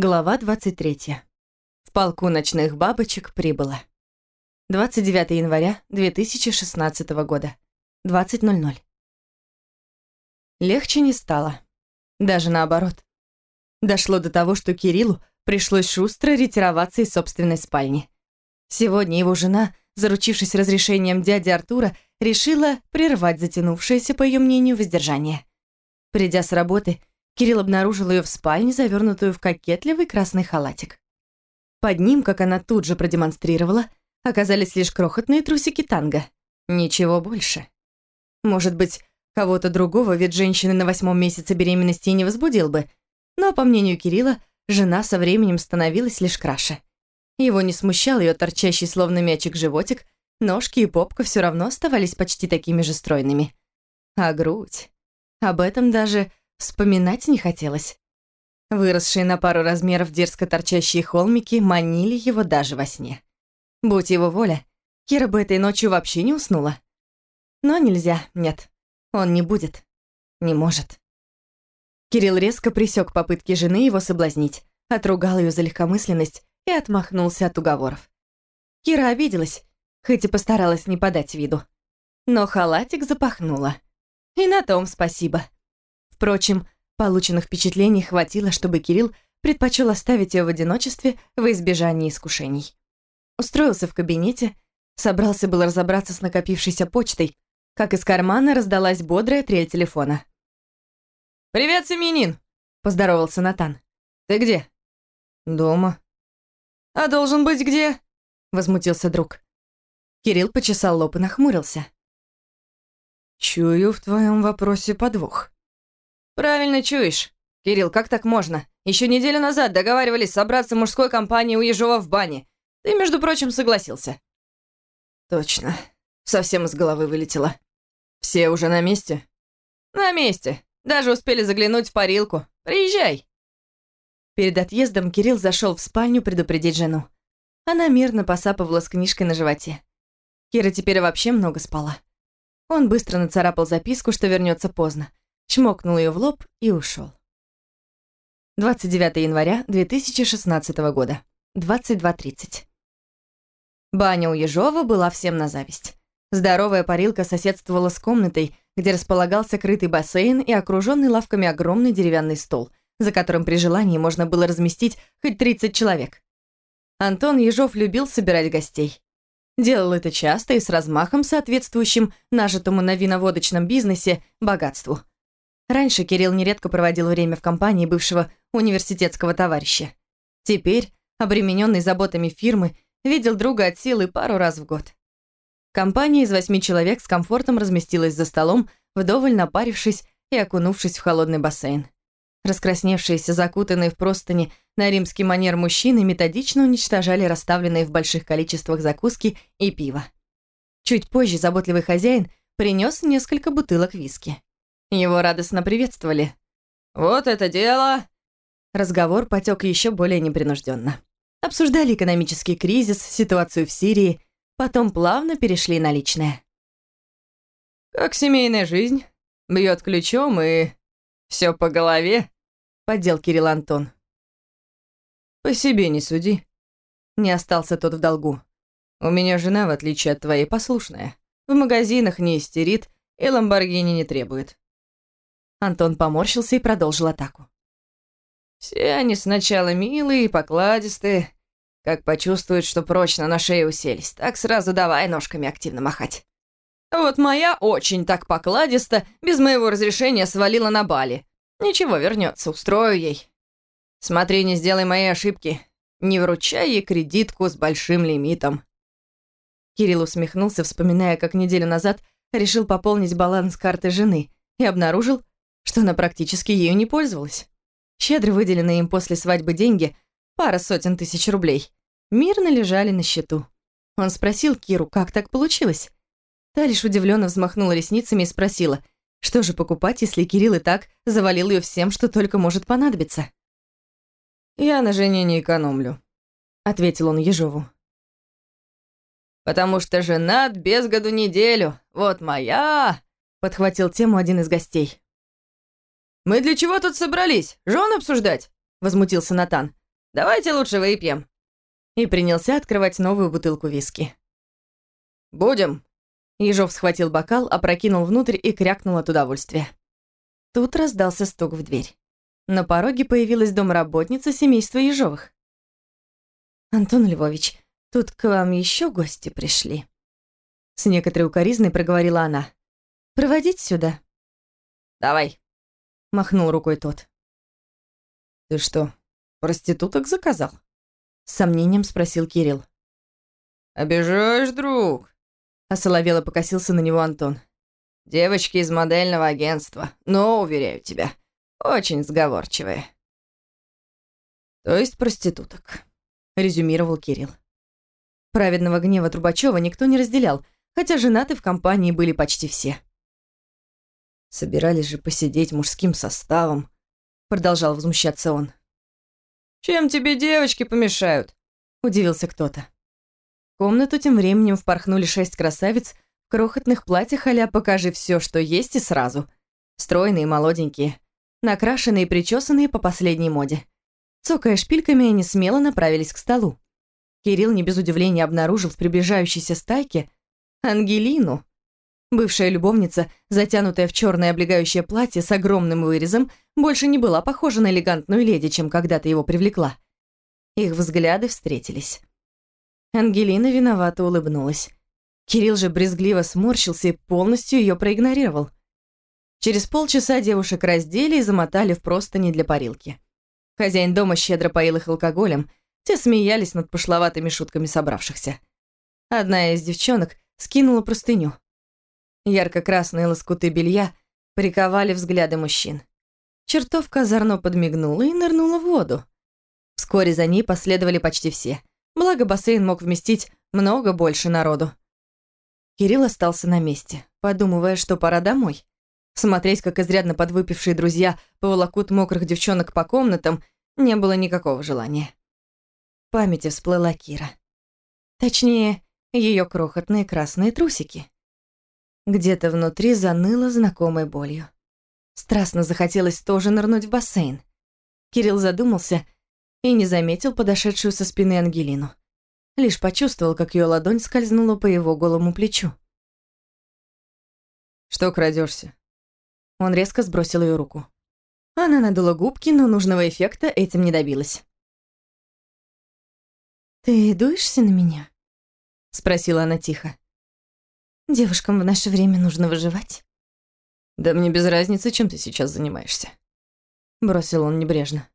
Глава 23. В полку ночных бабочек прибыло. 29 января 2016 года. 20.00. Легче не стало. Даже наоборот. Дошло до того, что Кириллу пришлось шустро ретироваться из собственной спальни. Сегодня его жена, заручившись разрешением дяди Артура, решила прервать затянувшееся, по ее мнению, воздержание. Придя с работы, Кирилл обнаружил ее в спальне, завернутую в кокетливый красный халатик. Под ним, как она тут же продемонстрировала, оказались лишь крохотные трусики танго. Ничего больше. Может быть, кого-то другого вид женщины на восьмом месяце беременности не возбудил бы, но, по мнению Кирилла, жена со временем становилась лишь краше. Его не смущал ее торчащий словно мячик животик, ножки и попка все равно оставались почти такими же стройными. А грудь... Об этом даже Вспоминать не хотелось. Выросшие на пару размеров дерзко торчащие холмики манили его даже во сне. Будь его воля, Кира бы этой ночью вообще не уснула. Но нельзя, нет. Он не будет. Не может. Кирилл резко присек попытки жены его соблазнить, отругал ее за легкомысленность и отмахнулся от уговоров. Кира обиделась, хоть и постаралась не подать виду. Но халатик запахнула. И на том спасибо. Впрочем, полученных впечатлений хватило, чтобы Кирилл предпочел оставить ее в одиночестве в избежании искушений. Устроился в кабинете, собрался было разобраться с накопившейся почтой, как из кармана раздалась бодрая трель телефона. «Привет, Семенин!» – поздоровался Натан. «Ты где?» «Дома». «А должен быть где?» – возмутился друг. Кирилл почесал лоб и нахмурился. «Чую в твоем вопросе подвох», «Правильно чуешь. Кирилл, как так можно? Еще неделю назад договаривались собраться мужской компании у Ежова в бане. Ты, между прочим, согласился». «Точно. Совсем из головы вылетело. Все уже на месте?» «На месте. Даже успели заглянуть в парилку. Приезжай». Перед отъездом Кирилл зашел в спальню предупредить жену. Она мирно посапывала с книжкой на животе. Кира теперь вообще много спала. Он быстро нацарапал записку, что вернется поздно чмокнул ее в лоб и ушел. 29 января 2016 года, 22.30. Баня у Ежова была всем на зависть. Здоровая парилка соседствовала с комнатой, где располагался крытый бассейн и окруженный лавками огромный деревянный стол, за которым при желании можно было разместить хоть 30 человек. Антон Ежов любил собирать гостей. Делал это часто и с размахом, соответствующим нажитому на виноводочном бизнесе богатству. Раньше Кирилл нередко проводил время в компании бывшего университетского товарища. Теперь, обремененный заботами фирмы, видел друга от силы пару раз в год. Компания из восьми человек с комфортом разместилась за столом, вдоволь напарившись и окунувшись в холодный бассейн. Раскрасневшиеся, закутанные в простыни на римский манер мужчины методично уничтожали расставленные в больших количествах закуски и пиво. Чуть позже заботливый хозяин принес несколько бутылок виски. Его радостно приветствовали. «Вот это дело!» Разговор потек еще более непринужденно. Обсуждали экономический кризис, ситуацию в Сирии, потом плавно перешли на личное. «Как семейная жизнь? Бьет ключом и... все по голове?» — поддел Кирилл Антон. «По себе не суди». Не остался тот в долгу. «У меня жена, в отличие от твоей, послушная. В магазинах не истерит и Ламборгини не требует. Антон поморщился и продолжил атаку. «Все они сначала милые и покладистые. Как почувствуют, что прочно на шее уселись, так сразу давай ножками активно махать. Вот моя очень так покладисто, без моего разрешения свалила на Бали. Ничего, вернется, устрою ей. Смотри, не сделай моей ошибки. Не вручай ей кредитку с большим лимитом». Кирилл усмехнулся, вспоминая, как неделю назад решил пополнить баланс карты жены и обнаружил, что она практически ею не пользовалась. Щедро выделенные им после свадьбы деньги, пара сотен тысяч рублей, мирно лежали на счету. Он спросил Киру, как так получилось. Та лишь удивленно взмахнула ресницами и спросила, что же покупать, если Кирилл и так завалил ее всем, что только может понадобиться. «Я на жене не экономлю», — ответил он Ежову. «Потому что женат без году неделю. Вот моя!» — подхватил тему один из гостей. «Мы для чего тут собрались? Жен обсуждать?» — возмутился Натан. Давайте лучше выпьем». И принялся открывать новую бутылку виски. «Будем?» Ежов схватил бокал, опрокинул внутрь и крякнул от удовольствия. Тут раздался стук в дверь. На пороге появилась домработница семейства Ежовых. «Антон Львович, тут к вам еще гости пришли». С некоторой укоризной проговорила она. «Проводить сюда?» «Давай», — махнул рукой тот. «Ты что, проституток заказал?» С сомнением спросил Кирилл. «Обижаешь, друг?» Осоловело покосился на него Антон. «Девочки из модельного агентства, но, уверяю тебя, очень сговорчивые». «То есть проституток», — резюмировал Кирилл. Праведного гнева Трубачева никто не разделял, хотя женаты в компании были почти все. «Собирались же посидеть мужским составом», — продолжал возмущаться он. «Чем тебе девочки помешают?» — удивился кто-то. В комнату тем временем впорхнули шесть красавиц в крохотных платьях а «покажи все, что есть и сразу». Стройные, молоденькие, накрашенные и причесанные по последней моде. Цокая шпильками, они смело направились к столу. Кирилл не без удивления обнаружил в приближающейся стайке Ангелину. Бывшая любовница, затянутая в черное облегающее платье с огромным вырезом, больше не была похожа на элегантную леди, чем когда-то его привлекла. Их взгляды встретились. Ангелина виновато улыбнулась. Кирилл же брезгливо сморщился и полностью ее проигнорировал. Через полчаса девушек раздели и замотали в простыни для парилки. Хозяин дома щедро поил их алкоголем, те смеялись над пошловатыми шутками собравшихся. Одна из девчонок скинула простыню. Ярко-красные лоскуты белья приковали взгляды мужчин. Чертовка озорно подмигнула и нырнула в воду. Вскоре за ней последовали почти все. Благо бассейн мог вместить много больше народу. Кирилл остался на месте, подумывая, что пора домой. Смотреть, как изрядно подвыпившие друзья поволокут мокрых девчонок по комнатам, не было никакого желания. В памяти всплыла Кира. Точнее, ее крохотные красные трусики. Где-то внутри заныло знакомой болью. Страстно захотелось тоже нырнуть в бассейн. Кирилл задумался и не заметил подошедшую со спины Ангелину. Лишь почувствовал, как ее ладонь скользнула по его голому плечу. «Что крадешься? Он резко сбросил ее руку. Она надула губки, но нужного эффекта этим не добилась. «Ты дуешься на меня?» — спросила она тихо. «Девушкам в наше время нужно выживать». «Да мне без разницы, чем ты сейчас занимаешься», — бросил он небрежно.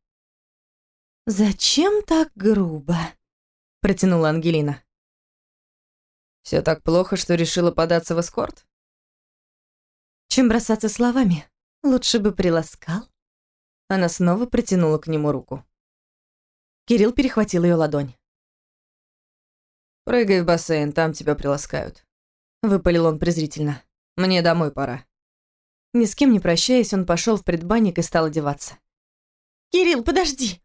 «Зачем так грубо?» — протянула Ангелина. Все так плохо, что решила податься в эскорт?» «Чем бросаться словами, лучше бы приласкал». Она снова протянула к нему руку. Кирилл перехватил ее ладонь. «Прыгай в бассейн, там тебя приласкают», — выпалил он презрительно. «Мне домой пора». Ни с кем не прощаясь, он пошел в предбанник и стал одеваться. «Кирилл, подожди!»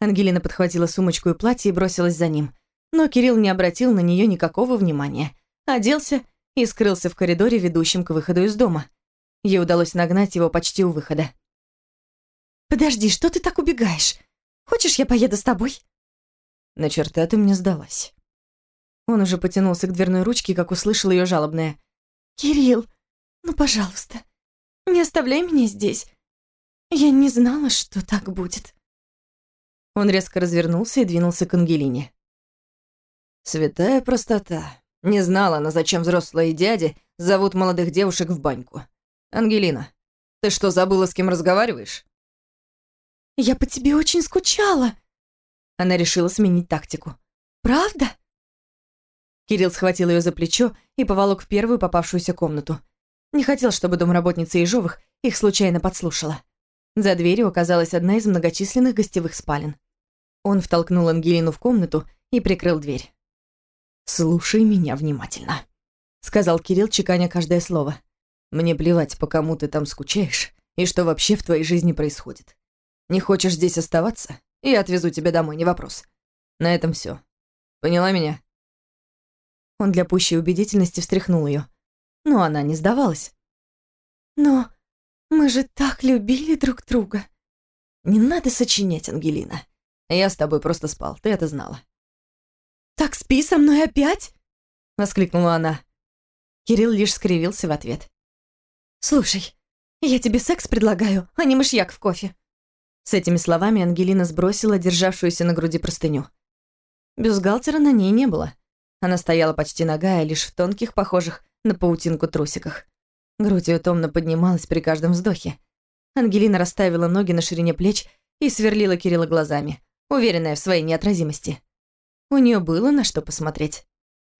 Ангелина подхватила сумочку и платье и бросилась за ним. Но Кирилл не обратил на нее никакого внимания. Оделся и скрылся в коридоре, ведущем к выходу из дома. Ей удалось нагнать его почти у выхода. «Подожди, что ты так убегаешь? Хочешь, я поеду с тобой?» «На черта ты мне сдалась». Он уже потянулся к дверной ручке, как услышал ее жалобное. «Кирилл, ну, пожалуйста, не оставляй меня здесь. Я не знала, что так будет». Он резко развернулся и двинулся к Ангелине. Святая простота. Не знала она, зачем взрослые дяди зовут молодых девушек в баньку. Ангелина, ты что, забыла, с кем разговариваешь? Я по тебе очень скучала. Она решила сменить тактику. Правда? Кирилл схватил ее за плечо и поволок в первую попавшуюся комнату. Не хотел, чтобы домработница Ежовых их случайно подслушала. За дверью оказалась одна из многочисленных гостевых спален. Он втолкнул Ангелину в комнату и прикрыл дверь. «Слушай меня внимательно», — сказал Кирилл, чеканя каждое слово. «Мне плевать, по кому ты там скучаешь и что вообще в твоей жизни происходит. Не хочешь здесь оставаться? Я отвезу тебя домой, не вопрос. На этом все. Поняла меня?» Он для пущей убедительности встряхнул ее, но она не сдавалась. «Но мы же так любили друг друга». «Не надо сочинять, Ангелина. Я с тобой просто спал, ты это знала». «Так спи со мной опять?» — воскликнула она. Кирилл лишь скривился в ответ. «Слушай, я тебе секс предлагаю, а не мышьяк в кофе». С этими словами Ангелина сбросила державшуюся на груди простыню. Бюстгальтера на ней не было. Она стояла почти нагая, лишь в тонких, похожих на паутинку трусиках. Грудь ее томно поднималась при каждом вздохе. Ангелина расставила ноги на ширине плеч и сверлила Кирилла глазами, уверенная в своей неотразимости. У нее было на что посмотреть.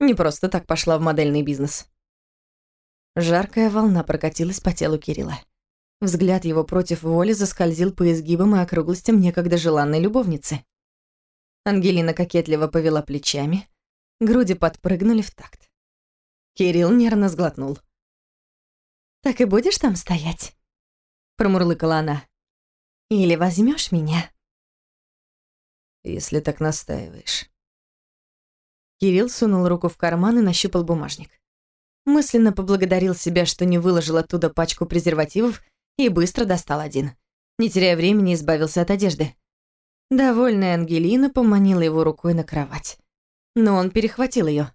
Не просто так пошла в модельный бизнес. Жаркая волна прокатилась по телу Кирилла. Взгляд его против воли заскользил по изгибам и округлостям некогда желанной любовницы. Ангелина кокетливо повела плечами, груди подпрыгнули в такт. Кирилл нервно сглотнул. «Так и будешь там стоять?» Промурлыкала она. «Или возьмешь меня?» «Если так настаиваешь». Кирилл сунул руку в карман и нащупал бумажник. Мысленно поблагодарил себя, что не выложил оттуда пачку презервативов и быстро достал один. Не теряя времени, избавился от одежды. Довольная Ангелина поманила его рукой на кровать. Но он перехватил ее.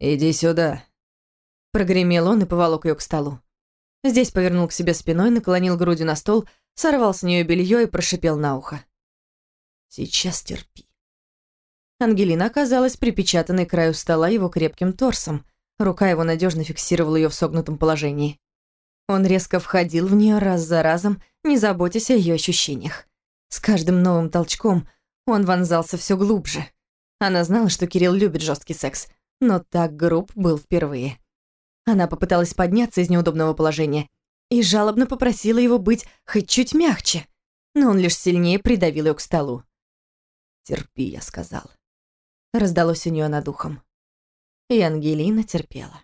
«Иди сюда», — прогремел он и поволок ее к столу. Здесь повернул к себе спиной, наклонил грудью на стол, сорвал с нее белье и прошипел на ухо. «Сейчас терпи». Ангелина оказалась припечатанной к краю стола его крепким торсом. Рука его надежно фиксировала ее в согнутом положении. Он резко входил в нее раз за разом, не заботясь о ее ощущениях. С каждым новым толчком он вонзался все глубже. Она знала, что Кирилл любит жесткий секс, но так груб был впервые. Она попыталась подняться из неудобного положения и жалобно попросила его быть хоть чуть мягче, но он лишь сильнее придавил ее к столу. «Терпи», — я сказал. Раздалось у нее над ухом. И Ангелина терпела.